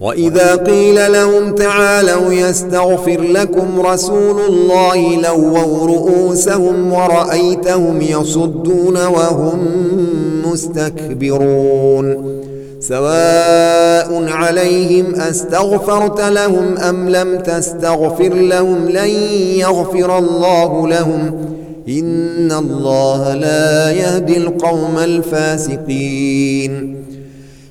وَإِذَا قِيلَ لَهُمْ تَعَالَوْا يَسْتَغْفِرْ لَكُمْ رَسُولُ اللَّهِ لَوَّوْا رُؤُوسَهُمْ وَرَأَيْتَهُمْ يَصُدُّونَ وَهُمْ مُسْتَكْبِرُونَ سواء عليهم أستغفرت لهم أم لم تستغفر لهم لن يغفر الله لهم إن الله لا يهدي القوم الفاسقين